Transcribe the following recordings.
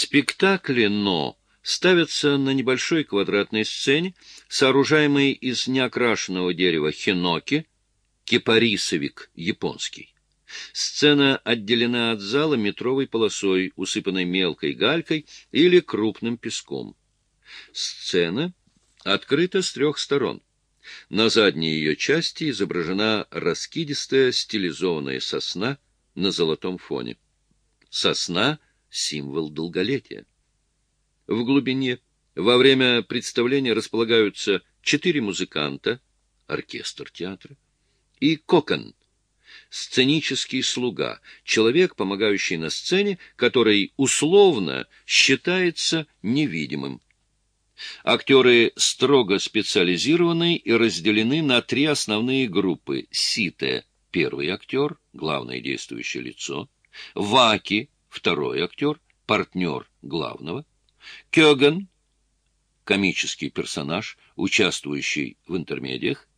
Спектакли «Но» ставятся на небольшой квадратной сцене, сооружаемой из неокрашенного дерева хиноки, кипарисовик японский. Сцена отделена от зала метровой полосой, усыпанной мелкой галькой или крупным песком. Сцена открыта с трех сторон. На задней ее части изображена раскидистая стилизованная сосна на золотом фоне. Сосна — символ долголетия. В глубине во время представления располагаются четыре музыканта, оркестр театра, и кокон, сценический слуга, человек, помогающий на сцене, который условно считается невидимым. Актеры строго специализированы и разделены на три основные группы. Сите – первый актер, главное действующее лицо. Ваки – второй актер, партнер главного. Кёган — комический персонаж, участвующий в интермедиях.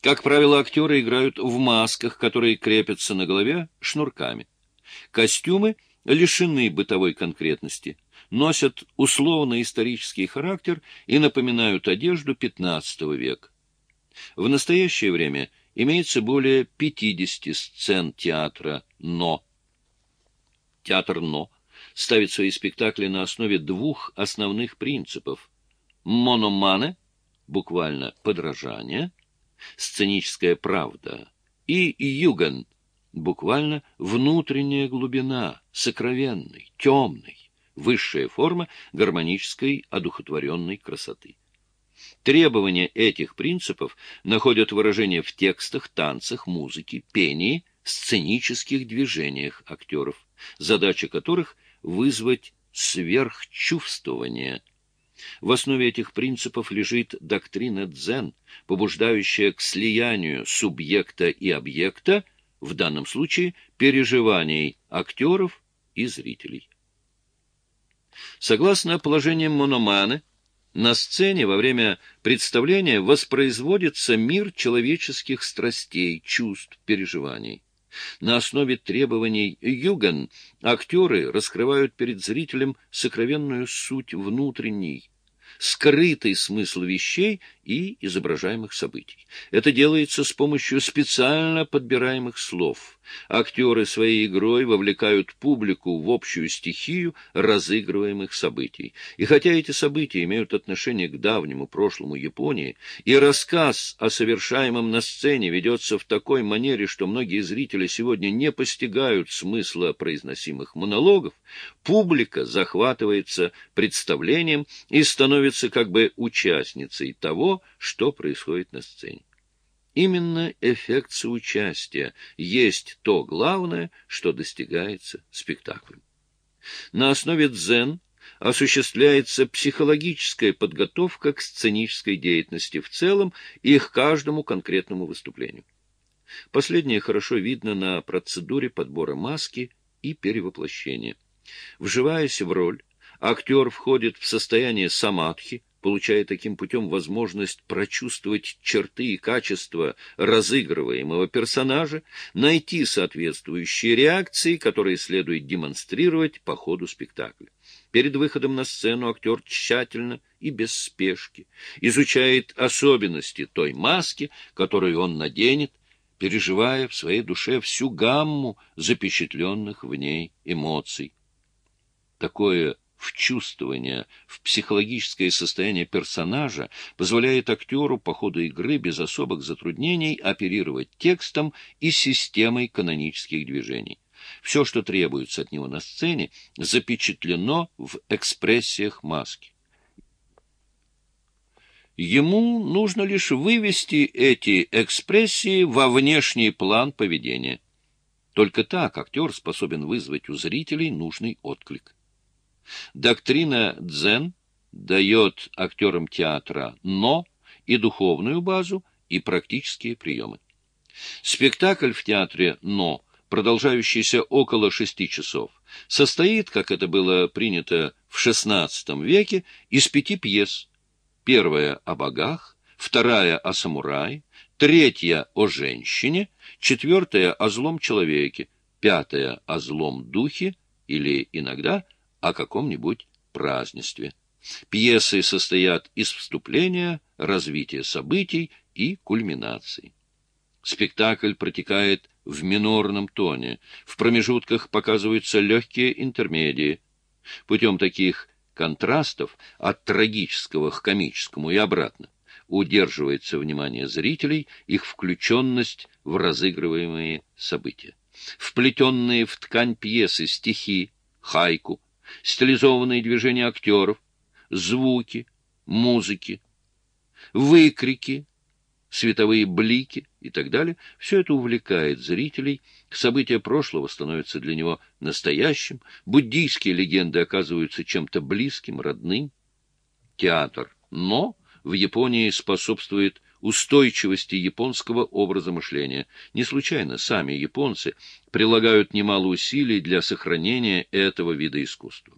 Как правило, актеры играют в масках, которые крепятся на голове шнурками. Костюмы лишены бытовой конкретности, носят условно-исторический характер и напоминают одежду XV века. В настоящее время имеется более 50 сцен театра «Но». Театр «Но» ставит свои спектакли на основе двух основных принципов. Мономане, буквально подражание, сценическая правда, и юген, буквально внутренняя глубина, сокровенной, темной, высшая форма гармонической одухотворенной красоты. Требования этих принципов находят выражение в текстах, танцах, музыке, пении, сценических движениях актеров, задача которых вызвать сверхчувствование. В основе этих принципов лежит доктрина дзен, побуждающая к слиянию субъекта и объекта, в данном случае переживаний актеров и зрителей. Согласно положениям Мономаны, на сцене во время представления воспроизводится мир человеческих страстей, чувств, переживаний. На основе требований Юген актеры раскрывают перед зрителем сокровенную суть внутренней, скрытый смысл вещей и изображаемых событий. Это делается с помощью специально подбираемых слов. Актеры своей игрой вовлекают публику в общую стихию разыгрываемых событий. И хотя эти события имеют отношение к давнему прошлому Японии, и рассказ о совершаемом на сцене ведется в такой манере, что многие зрители сегодня не постигают смысла произносимых монологов, публика захватывается представлением и становится как бы участницей того, что происходит на сцене. Именно эффект соучастия есть то главное, что достигается спектаклем. На основе дзен осуществляется психологическая подготовка к сценической деятельности в целом и к каждому конкретному выступлению. Последнее хорошо видно на процедуре подбора маски и перевоплощения. Вживаясь в роль, актер входит в состояние самадхи, получая таким путем возможность прочувствовать черты и качества разыгрываемого персонажа, найти соответствующие реакции, которые следует демонстрировать по ходу спектакля. Перед выходом на сцену актер тщательно и без спешки изучает особенности той маски, которую он наденет, переживая в своей душе всю гамму запечатленных в ней эмоций. Такое вчувствование в психологическое состояние персонажа позволяет актеру по ходу игры без особых затруднений оперировать текстом и системой канонических движений. Все, что требуется от него на сцене, запечатлено в экспрессиях маски. Ему нужно лишь вывести эти экспрессии во внешний план поведения. Только так актер способен вызвать у зрителей нужный отклик. Доктрина дзен дает актерам театра «но» и духовную базу, и практические приемы. Спектакль в театре «но», продолжающийся около шести часов, состоит, как это было принято в XVI веке, из пяти пьес. Первая о богах, вторая о самурае, третья о женщине, четвертая о злом человеке, пятая о злом духе или иногда о каком-нибудь празднестве. Пьесы состоят из вступления, развития событий и кульминации. Спектакль протекает в минорном тоне, в промежутках показываются легкие интермедии. Путем таких контрастов от трагического к комическому и обратно удерживается внимание зрителей, их включенность в разыгрываемые события. Вплетенные в ткань пьесы стихи, хайку, стилизованные движения актеров, звуки, музыки, выкрики, световые блики и так далее, все это увлекает зрителей, события прошлого становятся для него настоящим, буддийские легенды оказываются чем-то близким, родным. Театр «но» в Японии способствует устойчивости японского образа мышления. Не случайно сами японцы прилагают немало усилий для сохранения этого вида искусства.